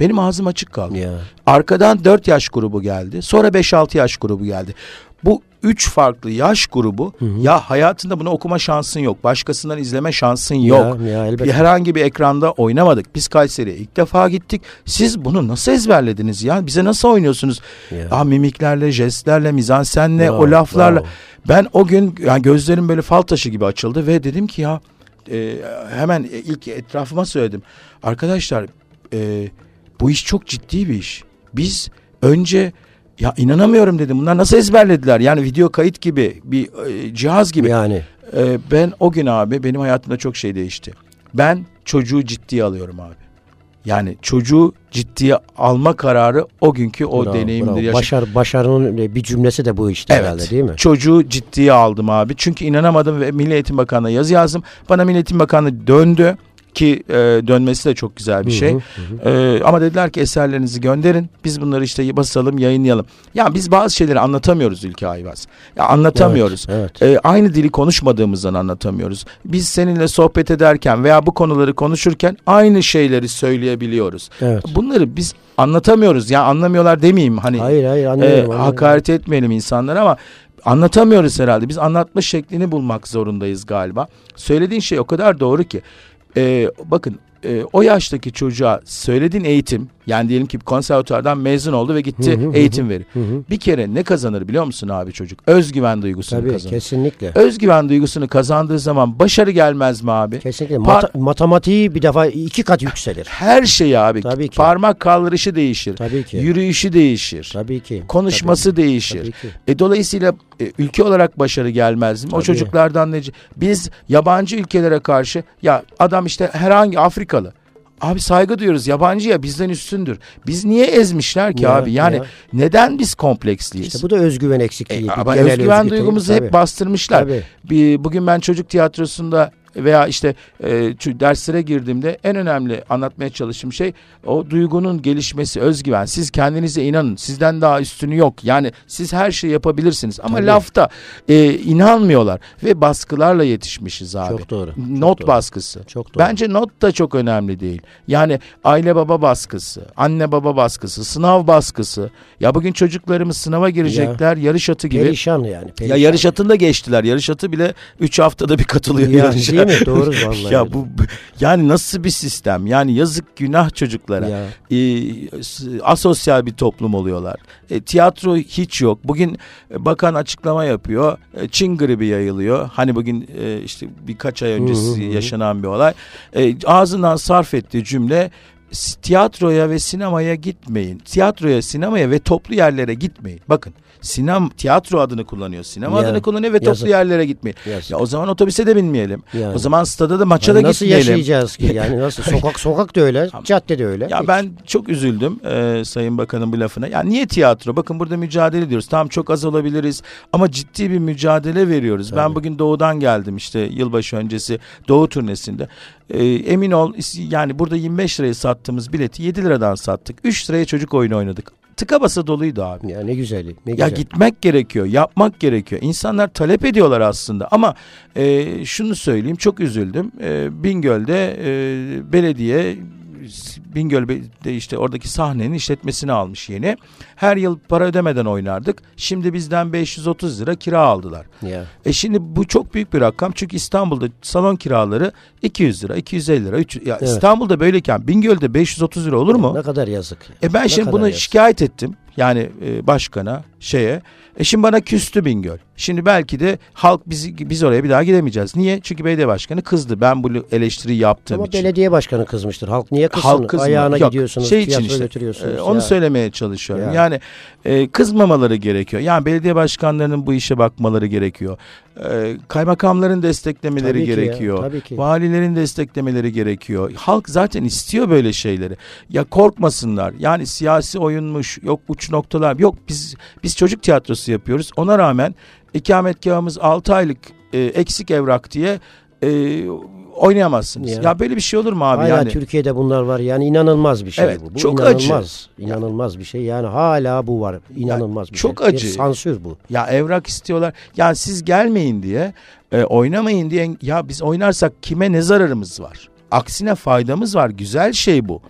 Benim ağzım açık kaldı. Ya. Arkadan 4 yaş grubu geldi. Sonra 5-6 yaş grubu geldi. Bu üç farklı yaş grubu ya hayatında bunu okuma şansın yok. Başkasından izleme şansın yok. Ya, ya elbette. Herhangi bir ekranda oynamadık. Biz Kayseri'ye ilk defa gittik. Siz bunu nasıl ezberlediniz ya? Bize nasıl oynuyorsunuz? Ya. Ah mimiklerle, jestlerle, mizansenle, Bravo, o laflarla. bravo. Ben o gün yani gözlerim böyle fal taşı gibi açıldı ve dedim ki ya e, hemen ilk etrafıma söyledim. Arkadaşlar e, bu iş çok ciddi bir iş. Biz önce ya inanamıyorum dedim. Bunlar nasıl ezberlediler? Yani video kayıt gibi bir e, cihaz gibi. Yani Ee, ben o gün abi benim hayatımda çok şey değişti. Ben çocuğu ciddiye alıyorum abi. Yani çocuğu ciddiye alma kararı o günkü o bravo, deneyimdir. bravo. Başar, başarının bir cümlesi de bu işte herhalde değil mi? Çocuğu ciddiye aldım abi. Çünkü inanamadım ve Milli Eğitim Bakanı'na yazı yazdım. Bana Milli Eğitim Bakanı döndü ki e, dönmesi de çok güzel bir Hı hı, şey. E, ama dediler ki eserlerinizi gönderin. Biz bunları işte basalım, yayınlayalım. Ya biz bazı şeyleri anlatamıyoruz Ülke Ayvaz. Ya anlatamıyoruz. Evet, E, aynı dili konuşmadığımızdan anlatamıyoruz. Biz seninle sohbet ederken veya bu konuları konuşurken aynı şeyleri söyleyebiliyoruz. evet. Bunları biz anlatamıyoruz. Ya anlamıyorlar demeyeyim hani Hayır hayır e, anlıyorum. anlıyorum. hakaret etmeyelim insanlara ama anlatamıyoruz herhalde. Biz anlatma şeklini bulmak zorundayız galiba. Söylediğin şey o kadar doğru ki. E, bakın e, o yaştaki çocuğa söylediğin eğitim yani diyelim ki konservatuardan mezun oldu ve gitti Hı hı hı eğitim verir. Hı hı. Bir kere ne kazanır biliyor musun abi çocuk? Özgüven duygusunu Tabii kazanır. kesinlikle. Özgüven duygusunu kazandığı zaman başarı gelmez mi abi? Kesinlikle. Par- Mata- matematiği bir defa iki kat yükselir. Her şey abi. Tabii ki. Parmak kaldırışı değişir. Tabii ki. Yürüyüşü değişir. Tabii ki. Konuşması Tabii ki. değişir. Tabii ki. E dolayısıyla e, ülke olarak başarı gelmez mi? O Tabii. çocuklardan ne? Biz yabancı ülkelere karşı ya adam işte herhangi Afrikalı. Abi saygı duyuyoruz. Yabancı ya bizden üstündür. Biz niye ezmişler ki Ya, abi? Yani ya. neden biz kompleksliyiz? İşte bu da özgüven eksikliği. E, ama özgüven özgü- duygumuzu Tabii. hep bastırmışlar. Tabii. Bir, bugün ben çocuk tiyatrosunda veya işte e, derslere girdiğimde en önemli anlatmaya çalıştığım şey o duygunun gelişmesi, özgüven. Siz kendinize inanın. Sizden daha üstünü yok. Yani siz her şeyi yapabilirsiniz. Ama Tabii. lafta e, inanmıyorlar ve baskılarla yetişmişiz abi. Çok doğru. çok Not doğru. baskısı. Çok doğru. Bence not da çok önemli değil. Yani aile baba baskısı, anne baba baskısı, sınav baskısı. Ya bugün çocuklarımız sınava girecekler, yarış atı gibi. Perişan yani. Ya perişan. yarış atında geçtiler. Yarış atı bile 3 haftada bir katılıyor Ya, yarışa. Değil mi? Doğru vallahi. ya bu yani nasıl bir sistem? Yani yazık günah çocuklara. Ya. Ee, asosyal bir toplum oluyorlar. E, tiyatro hiç yok. Bugün e, bakan açıklama yapıyor. E, Çin gribi yayılıyor. Hani bugün e, işte birkaç ay öncesi Hı hı yaşanan bir olay. E, ağzından sarf ettiği cümle "S- tiyatroya ve sinemaya gitmeyin. Tiyatroya, sinemaya ve toplu yerlere gitmeyin. Bakın sinem tiyatro adını kullanıyor. Sinema Ya, adını kullanıyor ve toplu yazık. yerlere gitmeyin. Yazık. Ya o zaman otobüse de binmeyelim. Yani. O zaman stada da maça da Yani nasıl gitmeyelim. yaşayacağız ki? Yani nasıl? Sokak sokak da öyle, cadde de öyle. Ya Hiç. ben çok üzüldüm e, Sayın Bakan'ın bu lafına. Ya niye tiyatro? Bakın burada mücadele ediyoruz. Tamam çok az olabiliriz ama ciddi bir mücadele veriyoruz. Ben Tabii. bugün Doğu'dan geldim işte yılbaşı öncesi Doğu turnesinde. E, emin ol yani burada 25 liraya sattığımız bileti 7 liradan sattık. 3 liraya çocuk oyunu oynadık. Tıka basa doluydu abi. ya ne güzeli. Ne Ya güzel. gitmek gerekiyor, yapmak gerekiyor. İnsanlar talep ediyorlar aslında ama e, şunu söyleyeyim çok üzüldüm. E, Bingöl'de e, belediye Bingöl'de işte oradaki sahnenin işletmesini almış yeni. Her yıl para ödemeden oynardık. Şimdi bizden 530 lira kira aldılar. Ya. E şimdi bu çok büyük bir rakam çünkü İstanbul'da salon kiraları 200 lira, 250 lira. 300, ya Evet. İstanbul'da böyleyken Bingöl'de 530 lira olur mu? Ne kadar yazık. E ben Ne şimdi bunu yazık. şikayet ettim. Yani e, başkana, şeye. E şimdi bana küstü Bingöl. Şimdi belki de halk bizi biz oraya bir daha gidemeyeceğiz. Niye? Çünkü belediye başkanı kızdı. Ben bu eleştiriyi yaptığım Ama için. belediye başkanı kızmıştır. Halk niye kızsın? Halk. Ayağına Yok, gidiyorsunuz, şey için işte, götürüyorsunuz. e, onu ya. söylemeye çalışıyorum. Ya. Yani e, kızmamaları gerekiyor. Yani belediye başkanlarının bu işe bakmaları gerekiyor. E, kaymakamların desteklemeleri Tabii ki ya, gerekiyor. tabii ki. Valilerin desteklemeleri gerekiyor. Halk zaten istiyor böyle şeyleri. Ya korkmasınlar. Yani siyasi oyunmuş, yok uç noktalar. Yok biz biz çocuk tiyatrosu yapıyoruz. Ona rağmen ikametgahımız 6 aylık e, eksik evrak diye e, oynayamazsınız. Ya. Ya. böyle bir şey olur mu abi? Hala yani Türkiye'de bunlar var. Yani inanılmaz bir şey Evet, bu. Bu çok inanılmaz. İnanılmaz bir şey. Yani hala bu var. İnanılmaz bir çok şey. Bir acı. sansür bu. Ya evrak istiyorlar. Ya siz gelmeyin diye, e, oynamayın diye. Ya biz oynarsak kime ne zararımız var? Aksine faydamız var. Güzel şey bu.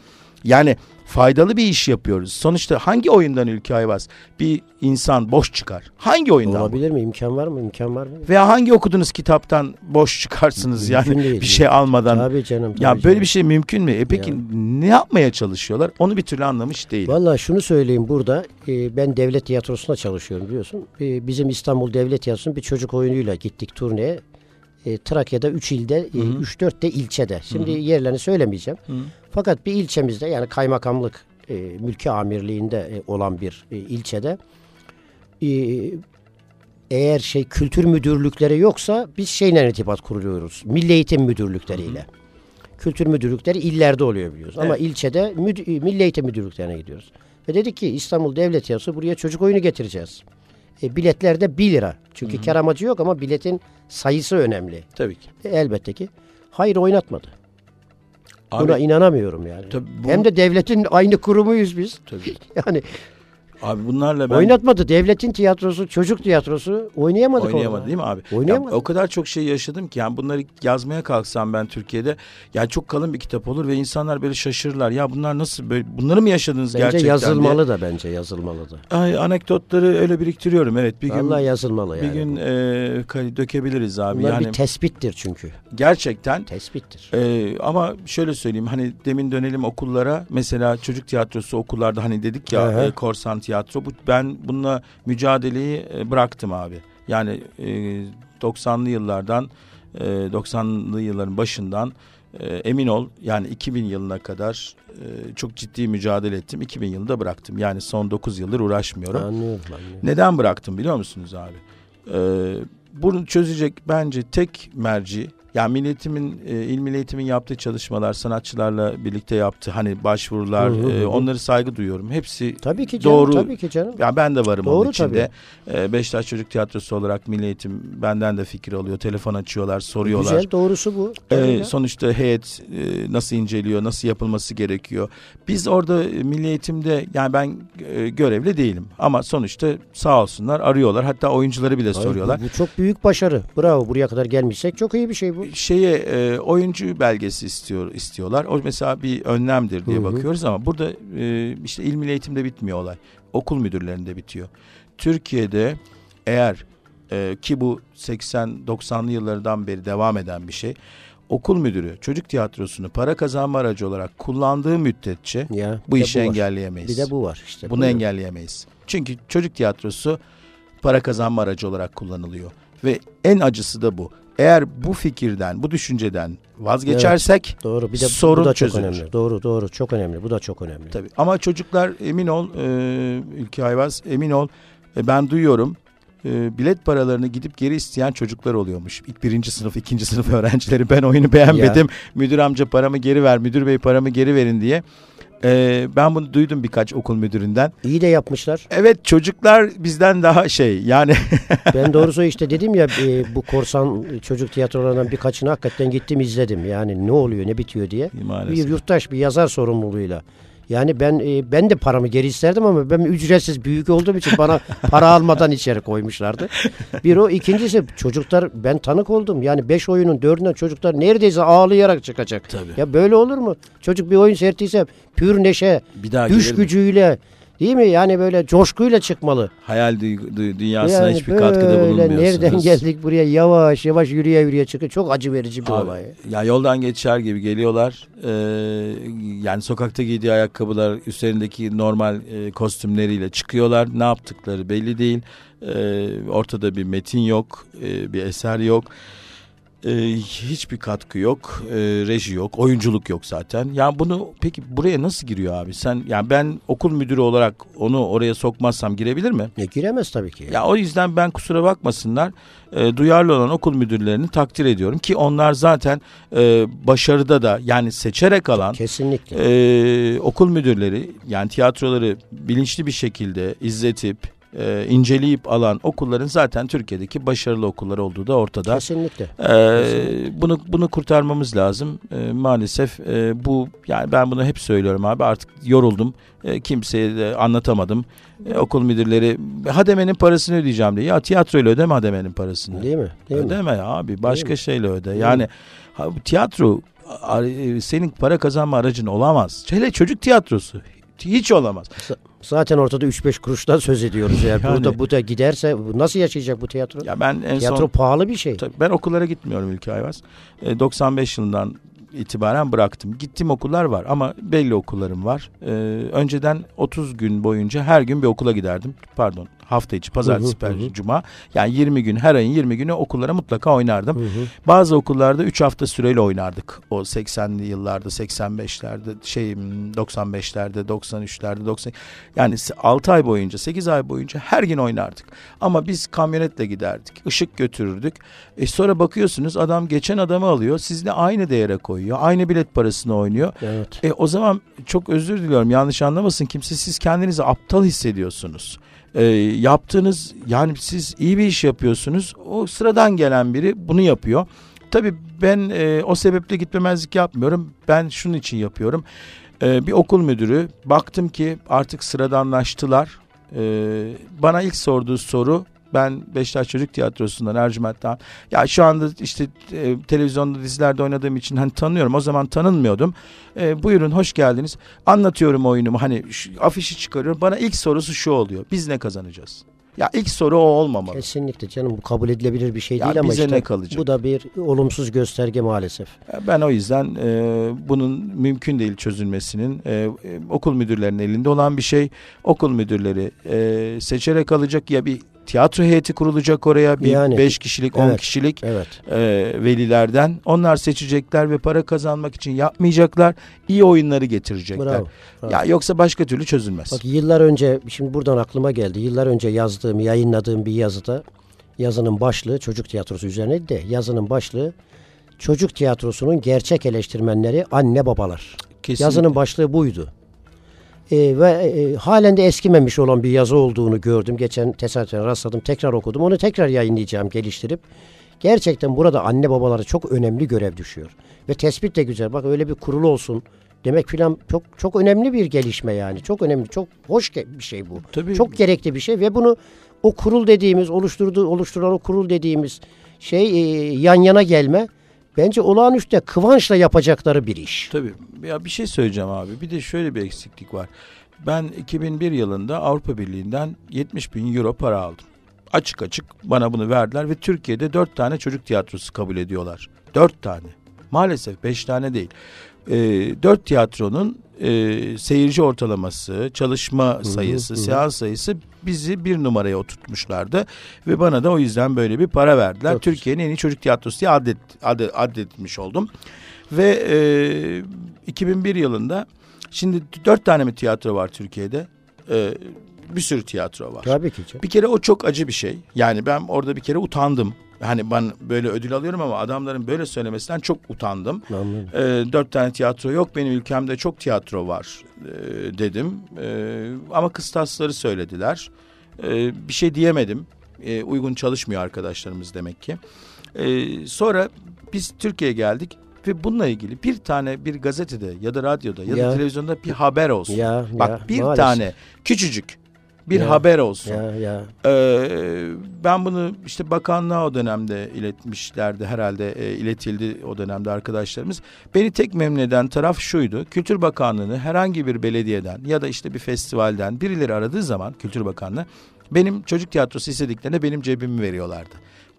Yani faydalı bir iş yapıyoruz. Sonuçta hangi oyundan Ülke Ayvaz bir insan boş çıkar? Hangi oyundan? bu? Olabilir mi? İmkan var mı? İmkan var mı? Veya hangi okudunuz kitaptan boş çıkarsınız Mümkün yani değil. bir şey almadan? Tabii canım. Tabii ya böyle canım. bir şey mümkün mü? E peki Ya. ne yapmaya çalışıyorlar? Onu bir türlü anlamış değil. Vallahi şunu söyleyeyim burada. e, ben devlet tiyatrosunda çalışıyorum biliyorsun. E, bizim İstanbul Devlet Tiyatrosu'nun bir çocuk oyunuyla gittik turneye. E, Trakya'da 3 ilde, 3-4 de ilçede. Şimdi yerlerini söylemeyeceğim. Fakat bir ilçemizde yani kaymakamlık e, mülki amirliğinde e, olan bir e, ilçede e, eğer şey kültür müdürlükleri yoksa biz şeyle irtibat kuruyoruz. Milli Eğitim Müdürlükleriyle. Kültür müdürlükleri illerde oluyor biliyoruz. Ama ilçede müd- Milli Eğitim Müdürlüklerine gidiyoruz. Ve dedik ki İstanbul Devlet Tiyatrosu buraya çocuk oyunu getireceğiz. E, biletler de 1 lira. Çünkü kar amacı yok ama biletin sayısı önemli. Tabii ki. E, elbette ki. Hayır oynatmadı. Abi, Buna inanamıyorum yani. tabii bu- Hem de devletin aynı kurumuyuz biz. tabii. Yani Abi bunlarla ben Oynatmadı. Devletin tiyatrosu, çocuk tiyatrosu oynayamadık oynayamadı orada. değil mi abi? Oynayamadı. Ya, o kadar çok şey yaşadım ki yani bunları yazmaya kalksam ben Türkiye'de yani çok kalın bir kitap olur ve insanlar böyle şaşırırlar. Ya bunlar nasıl böyle bunları mı yaşadınız Bence gerçekten yazılmalı da bence yazılmalı da. diye. Ay, anekdotları öyle biriktiriyorum evet bir gün Vallahi yazılmalı yani. bir gün e, dökebiliriz abi. Bunlar yani bir tespittir çünkü. gerçekten Tespittir. Ee, ama şöyle söyleyeyim hani demin dönelim okullara mesela çocuk tiyatrosu okullarda hani dedik ya Aha. e, korsan tiyatro bu ben bununla mücadeleyi e, bıraktım abi. Yani e, 90'lı yıllardan e, 90'lı yılların başından e, emin ol yani 2000 yılına kadar e, çok ciddi mücadele ettim. 2000 yılında bıraktım. Yani son 9 yıldır uğraşmıyorum. Anlıyorum, anlıyorum. Neden bıraktım biliyor musunuz abi? Ee, bunu çözecek bence tek merci yani Milli Eğitim'in, e, İl Milli Eğitim'in yaptığı çalışmalar, sanatçılarla birlikte yaptığı hani başvurular, Hı hı e, hı. onları saygı duyuyorum. Hepsi Tabii ki canım. Doğru. Tabii ki canım. ya ben de varım onun Doğru içinde. Ee, Beşiktaş Çocuk Tiyatrosu olarak Milli Eğitim benden de fikir alıyor. Telefon açıyorlar, soruyorlar. Güzel doğrusu bu. Tabii ya. sonuçta heyet e, nasıl inceliyor, nasıl yapılması gerekiyor. Biz orada e, milli eğitimde yani ben e, görevli değilim ama sonuçta sağ olsunlar arıyorlar. Hatta oyuncuları bile Ay, soruyorlar. Bu, bu çok büyük başarı. Bravo buraya kadar gelmişsek çok iyi bir şey bu. Şeye e, oyuncu belgesi istiyor istiyorlar. O mesela bir önlemdir diye Hı hı. bakıyoruz ama burada e, işte il milli eğitimde bitmiyor olay. Okul müdürlerinde bitiyor. Türkiye'de eğer e, ki bu 80-90'lı yıllardan beri devam eden bir şey. Okul müdürü çocuk tiyatrosunu para kazanma aracı olarak kullandığı müddetçe Ya, bu işi var. engelleyemeyiz. Bir de bu var işte. Bunu Buyurun. engelleyemeyiz. Çünkü çocuk tiyatrosu para kazanma aracı olarak kullanılıyor. Ve en acısı da bu. Eğer bu fikirden, bu düşünceden vazgeçersek Doğru. Bir de sorun bu da çok çözülür. önemli. Doğru doğru çok önemli. Bu da çok önemli. Tabii. Ama çocuklar emin ol, e, Ülke Ayvaz emin ol e, ben duyuyorum e, bilet paralarını gidip geri isteyen çocuklar oluyormuş. İlk birinci sınıf, ikinci sınıf öğrencileri ben oyunu beğenmedim. Müdür amca paramı geri ver, müdür bey paramı geri verin diye. E, ben bunu duydum birkaç okul müdüründen. İyi de yapmışlar. Evet çocuklar bizden daha şey yani Ben doğrusu işte dedim ya e, bu korsan çocuk tiyatrolarından birkaçını hakikaten gittim izledim. Yani ne oluyor ne bitiyor diye. Bir maalesef. yurttaş bir yazar sorumluluğuyla. Yani ben e, ben de paramı geri isterdim ama ben ücretsiz büyük olduğum için bana para almadan içeri koymuşlardı. Bir o ikincisi çocuklar ben tanık oldum. Yani beş oyunun dördünden çocuklar neredeyse ağlayarak çıkacak. Tabii. Ya böyle olur mu? Çocuk bir oyun seyrettiyse pür neşe, Bir daha düş gelir mi? Değil mi? Yani böyle coşkuyla çıkmalı. hayal dü- dü- dünyasına Yani hiçbir katkıda bulunmuyorsunuz. Nereden geldik buraya yavaş yavaş yürüye yürüye çıkıyor. Çok acı verici bir Abi, olay. Ya yoldan geçer gibi geliyorlar. Ee, yani sokakta giydiği ayakkabılar üzerindeki normal e, kostümleriyle çıkıyorlar. Ne yaptıkları belli değil. Ee, ortada bir metin yok, e, bir eser yok. Ee, hiçbir katkı yok, e, reji yok, oyunculuk yok zaten. Ya bunu peki buraya nasıl giriyor abi? Sen yani ben okul müdürü olarak onu oraya sokmazsam girebilir mi? Ya giremez tabii ki. Ya o yüzden ben kusura bakmasınlar e, duyarlı olan okul müdürlerini takdir ediyorum ki onlar zaten e, başarıda da yani seçerek alan Kesinlikle. e, okul müdürleri yani tiyatroları bilinçli bir şekilde izletip e, inceleyip alan okulların zaten Türkiye'deki başarılı okullar olduğu da ortada. Kesinlikle. Ee, bunu bunu kurtarmamız lazım. Ee, maalesef e, bu yani ben bunu hep söylüyorum abi artık yoruldum. E, kimseye de anlatamadım. E, okul müdürleri hademenin parasını ödeyeceğim diye. Ya tiyatroyla ödeme hademenin parasını. Değil mi? Değil mi? ödeme ya abi başka mi? şeyle öde. Değil yani ha, tiyatro e, senin para kazanma aracın olamaz. Hele çocuk tiyatrosu hiç olamaz. Zaten ortada 3-5 kuruştan söz ediyoruz. Eğer Yani. burada bu da giderse nasıl yaşayacak bu tiyatro? Ya ben en tiyatro son pahalı bir şey. Tabii ben okullara gitmiyorum Ülke Ayvaz. E, 95 yılından itibaren bıraktım. Gittiğim okullar var ama belli okullarım var. E, önceden 30 gün boyunca her gün bir okula giderdim. Pardon hafta içi pazartesi, perşembe, cuma. Yani 20 gün her ayın 20 günü okullara mutlaka oynardım. Hı hı. Bazı okullarda 3 hafta süreyle oynardık. O 80'li yıllarda, 85'lerde, şey hmm, 95'lerde, 93'lerde, 90 yani 6 ay boyunca, 8 ay boyunca her gün oynardık. Ama biz kamyonetle giderdik. ışık götürürdük. E sonra bakıyorsunuz adam geçen adamı alıyor. Sizle aynı değere koyuyor. Aynı bilet parasını oynuyor. Evet. E o zaman çok özür diliyorum yanlış anlamasın kimse siz kendinizi aptal hissediyorsunuz. E, yaptığınız yani siz iyi bir iş yapıyorsunuz o sıradan gelen biri bunu yapıyor. Tabii ben e, o sebeple gitmemezlik yapmıyorum ben şunun için yapıyorum. E, bir okul müdürü baktım ki artık sıradanlaştılar. Ee, bana ilk sorduğu soru ben Beşiktaş Çocuk Tiyatrosu'ndan Ercüment'ten ya şu anda işte e, televizyonda dizilerde oynadığım için hani tanıyorum o zaman tanınmıyordum. E, buyurun hoş geldiniz. Anlatıyorum oyunumu hani şu, afişi çıkarıyorum. Bana ilk sorusu şu oluyor. Biz ne kazanacağız? Ya ilk soru o olmamalı. Kesinlikle canım bu kabul edilebilir bir şey Ya değil ama işte ne kalacak? bu da bir olumsuz gösterge maalesef. Ben o yüzden e, bunun mümkün değil çözülmesinin e, e, okul müdürlerinin elinde olan bir şey. Okul müdürleri e, seçerek alacak ya bir tiyatro heyeti kurulacak oraya bir Yani, 5 kişilik 10 evet. kişilik Evet. e, velilerden. Onlar seçecekler ve para kazanmak için yapmayacaklar. iyi oyunları getirecekler. Bravo. bravo. Ya yoksa başka türlü çözülmez. Bak yıllar önce şimdi buradan aklıma geldi. Yıllar önce yazdığım, yayınladığım bir yazıda yazının başlığı çocuk tiyatrosu üzerineydi de yazının başlığı çocuk tiyatrosunun gerçek eleştirmenleri anne babalar. Kesinlikle. Yazının başlığı buydu. Ee, ve e, halen de eskimemiş olan bir yazı olduğunu gördüm. Geçen tesadüfen rastladım. Tekrar okudum. Onu tekrar yayınlayacağım geliştirip. Gerçekten burada anne babalara çok önemli görev düşüyor. Ve tespit de güzel. Bak öyle bir kurulu olsun demek filan çok çok önemli bir gelişme yani. Çok önemli, çok hoş bir şey bu. Tabii. Çok gerekli bir şey ve bunu o kurul dediğimiz, oluşturduğu oluşturan o kurul dediğimiz şey e, yan yana gelme bence olağanüstü kıvançla yapacakları bir iş. Tabii. Ya bir şey söyleyeceğim abi. Bir de şöyle bir eksiklik var. Ben 2001 yılında Avrupa Birliği'nden 70 bin euro para aldım. Açık açık bana bunu verdiler ve Türkiye'de 4 tane çocuk tiyatrosu kabul ediyorlar. 4 tane. Maalesef 5 tane değil. E, 4 tiyatronun e, seyirci ortalaması, çalışma sayısı, hı. seans sayısı bizi bir numaraya oturtmuşlardı. Ve bana da o yüzden böyle bir para verdiler. Türkiye'nin en iyi çocuk tiyatrosu diye adet, adet, adetmiş oldum. Ve e, 2001 yılında şimdi dört tane mi tiyatro var Türkiye'de? E, bir sürü tiyatro var. Tabii ki. canım. Bir kere o çok acı bir şey. Yani ben orada bir kere utandım. Hani ben böyle ödül alıyorum ama adamların böyle söylemesinden çok utandım. Anladım. E, dört tane tiyatro yok benim ülkemde çok tiyatro var e, dedim. E, ama kıstasları söylediler. E, bir şey diyemedim. E, uygun çalışmıyor arkadaşlarımız demek ki. E, sonra biz Türkiye'ye geldik ve bununla ilgili bir tane bir gazetede ya da radyoda ya, da Ya. televizyonda bir haber olsun. Ya, Bak ya, bir maalesef. tane küçücük bir Ya. haber olsun. Ya ya. Ee, ben bunu işte bakanlığa o dönemde iletmişlerdi herhalde e, iletildi o dönemde arkadaşlarımız. Beni tek memnun eden taraf şuydu. Kültür Bakanlığı'nı herhangi bir belediyeden ya da işte bir festivalden birileri aradığı zaman Kültür Bakanlığı benim çocuk tiyatrosu istediklerine benim cebimi veriyorlardı.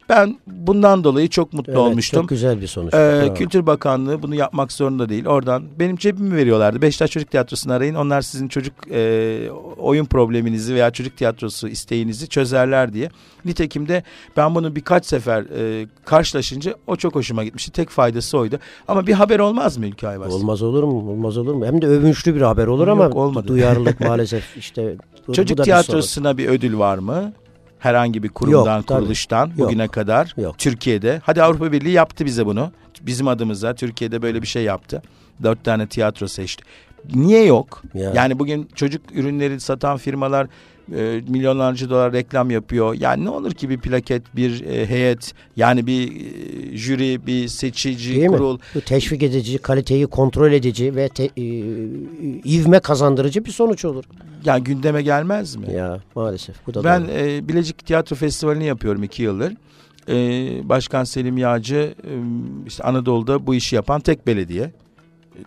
Ben bundan dolayı çok mutlu Evet, olmuştum. Çok güzel bir sonuç. Ee, Bravo. Kültür Bakanlığı bunu yapmak zorunda değil. Oradan benim cebimi veriyorlardı. Beşiktaş Çocuk Tiyatrosu'nu arayın. Onlar sizin çocuk e, oyun probleminizi veya çocuk tiyatrosu isteğinizi çözerler diye. Nitekim de ben bunu birkaç sefer e, karşılaşınca o çok hoşuma gitmişti. Tek faydası oydu. Ama bir haber olmaz mı Ülke Ayvaz? Olmaz olur mu? Olmaz olur mu? Hem de övünçlü bir haber olur ama Yok, olmadı. duyarlılık maalesef işte. bu- Çocuk bu da bir tiyatrosuna bir ödül var mı? Herhangi bir kurumdan, Yok, tabii. kuruluştan Yok. bugüne kadar Yok. Türkiye'de. Hadi Avrupa Birliği yaptı bize bunu. Bizim adımıza Türkiye'de böyle bir şey yaptı. Dört tane tiyatro seçti. Niye yok? Ya. Yani bugün çocuk ürünleri satan firmalar e, milyonlarca dolar reklam yapıyor. Yani ne olur ki bir plaket, bir e, heyet, yani bir e, jüri, bir seçici Değil mi? kurul. Bu teşvik edici, kaliteyi kontrol edici ve te- e, ivme kazandırıcı bir sonuç olur. Yani gündeme gelmez mi? Ya maalesef bu da Ben doğru. e, Bilecik Tiyatro Festivali'ni yapıyorum iki yıldır. E, Başkan Selim Yağcı e, işte Anadolu'da bu işi yapan tek belediye.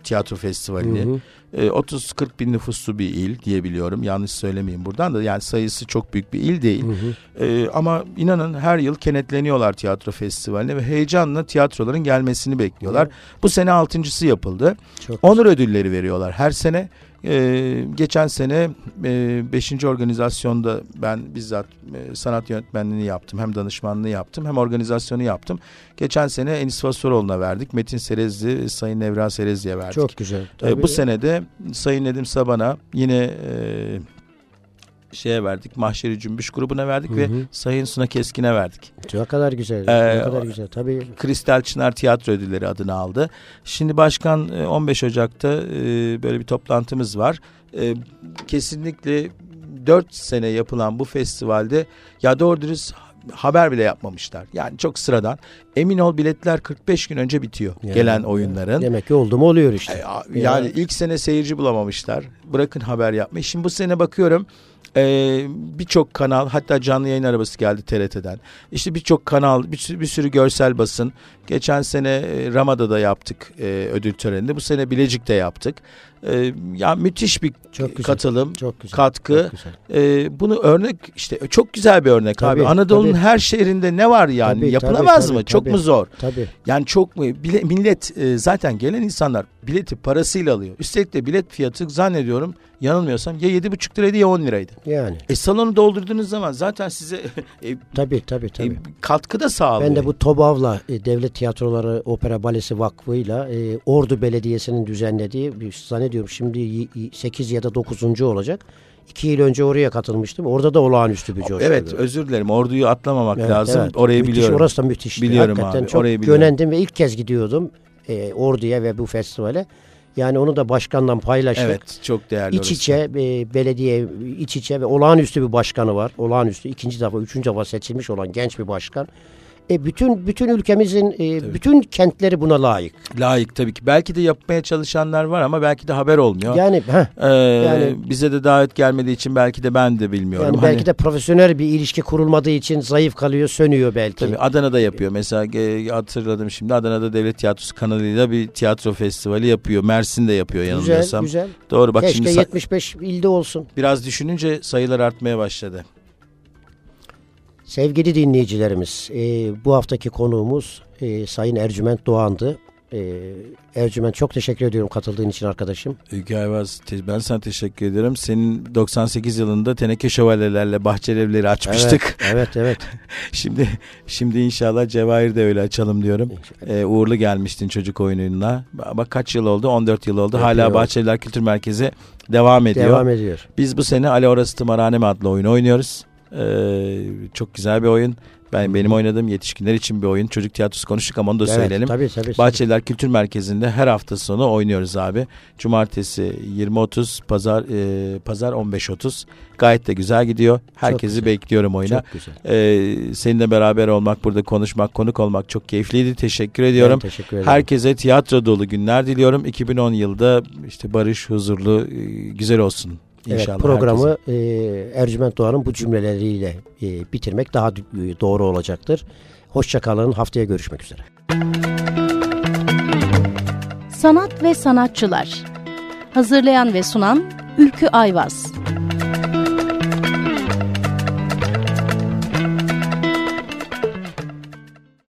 Tiyatro Festivali'ni. Hı hı. E, 30-40 bin nüfuslu bir il diyebiliyorum. Yanlış söylemeyeyim buradan da. Yani sayısı çok büyük bir il değil. Hı hı. E, ama inanın her yıl kenetleniyorlar tiyatro festivaline ve heyecanla tiyatroların gelmesini bekliyorlar. Bu sene altıncısı yapıldı. Çok Onur ödülleri veriyorlar her sene. Ee, geçen sene 5. organizasyonda ben bizzat e, sanat yönetmenliğini yaptım. Hem danışmanlığı yaptım hem organizasyonu yaptım. Geçen sene Enis Fasoroğlu'na verdik. Metin Serezli, Sayın Nevra Serezli'ye verdik. çok güzel. Ee, Tabii. bu sene de Sayın Nedim Saban'a yine e, şeye verdik. Mahşeri Cümbüş grubuna verdik Hı ve hı. Sayın Suna Keskin'e verdik. Ne kadar güzel. Ee, ne kadar güzel. Tabii. Kristal Çınar Tiyatro Ödülleri adını aldı. Şimdi başkan e, 15 Ocak'ta e, böyle bir toplantımız var. E, Kesinlikle 4 sene yapılan bu festivalde ya doğru dürüst haber bile yapmamışlar. Yani çok sıradan. Emin ol biletler 45 gün önce bitiyor Ya, gelen oyunların. Demek ki oldu mu oluyor işte. E, a- Yani ilk sene seyirci bulamamışlar. bırakın haber yapmayı. Şimdi bu sene bakıyorum ee, birçok kanal hatta canlı yayın arabası geldi TRT'den. İşte birçok kanal bir bir sürü görsel basın. Geçen sene e, Ramada'da yaptık e, ödül töreninde. Bu sene Bilecik'te yaptık. E, ya müthiş bir Çok güzel, katılım, Çok güzel. katkı. Çok güzel. E, bunu örnek işte çok güzel bir örnek Tabii, abi. Anadolu'nun her şehrinde ne var yani? Tabii, Yapılamaz tabii, mı? tabii, çok tabii. mu zor? Tabii. Yani çok mu? Bile, millet e, zaten gelen insanlar bileti parasıyla alıyor. Üstelik de bilet fiyatı zannediyorum yanılmıyorsam ya yedi buçuk liraydı ya on liraydı. Yani. E salonu doldurduğunuz zaman zaten size e, Tabii tabii tabii. e, katkı da sağlıyor. Ben de bu TOBAV'la e, Devlet Tiyatroları Opera Balesi Vakfı'yla e, Ordu Belediyesi'nin düzenlediği bir- zannediyorum şimdi y- y- 8 ya da 9. olacak. 2 yıl önce oraya katılmıştım. Orada da olağanüstü bir coşku. Evet özür dilerim. Orduyu atlamamak Evet, lazım. evet. Orayı Müthiş, biliyorum. Orası da müthişti. Biliyorum Hakikaten abi, çok orayı biliyorum. yönendim ve ilk kez gidiyordum e, Ordu'ya ve bu festivale. Yani onu da başkanla paylaştık. Evet çok değerli İç içe e, belediye iç içe ve olağanüstü bir başkanı var. Olağanüstü ikinci defa, üçüncü defa seçilmiş olan genç bir başkan. E bütün bütün ülkemizin e, bütün kentleri buna layık. Layık tabii ki. Belki de yapmaya çalışanlar var ama belki de haber olmuyor. Yani heh, Ee, yani- bize de davet gelmediği için belki de ben de bilmiyorum. yani Hani- belki de profesyonel bir ilişki kurulmadığı için zayıf kalıyor, sönüyor belki. Tabii Adana'da yapıyor. Mesela e, hatırladım şimdi Adana'da Devlet Tiyatrosu kanalıyla bir tiyatro festivali yapıyor. Mersin'de yapıyor güzel, yanılmıyorsam. güzel. Doğru bak Keşke şimdi sa- 75 ilde olsun. biraz düşününce sayılar artmaya başladı. Sevgili dinleyicilerimiz, e, bu haftaki konuğumuz e, Sayın Ercüment Doğan'dı. E, Ercüment çok teşekkür ediyorum katıldığın için arkadaşım. Ülke Ayvaz ben sana teşekkür ederim. Senin 98 yılında teneke şövalyelerle bahçeli evleri açmıştık. Evet, evet, evet. Şimdi şimdi inşallah Cevahir de öyle açalım diyorum. Ee, uğurlu gelmiştin çocuk oyununa. Bak kaç yıl oldu? 14 yıl oldu. Hala Yapıyor. Bahçeliler Kültür Merkezi devam ediyor. Devam ediyor. Biz bu sene Ali Orası Tımarhane adlı oyunu oynuyoruz. Ee, çok güzel bir oyun. Ben benim oynadığım yetişkinler için bir oyun. Çocuk tiyatrosu konuştuk ama onu da Evet, söyleyelim. Tabii, tabii. tabii. Bahçeliler Kültür Merkezi'nde her hafta sonu oynuyoruz abi. Cumartesi 20.30, pazar e, pazar 15.30. Gayet de güzel gidiyor. Herkesi güzel. bekliyorum oyuna. Çok güzel. Ee, seninle beraber olmak, burada konuşmak, konuk olmak çok keyifliydi. Teşekkür ediyorum. Ben teşekkür ederim. Herkese tiyatro dolu günler diliyorum. 2010 yılda işte barış, huzurlu, e, güzel olsun. Evet, İnşallah programı e, Ercüment Doğan'ın bu cümleleriyle e, bitirmek daha d- doğru olacaktır. Hoşçakalın. Haftaya görüşmek üzere. Sanat ve sanatçılar. Hazırlayan ve sunan Ülkü Ayvaz.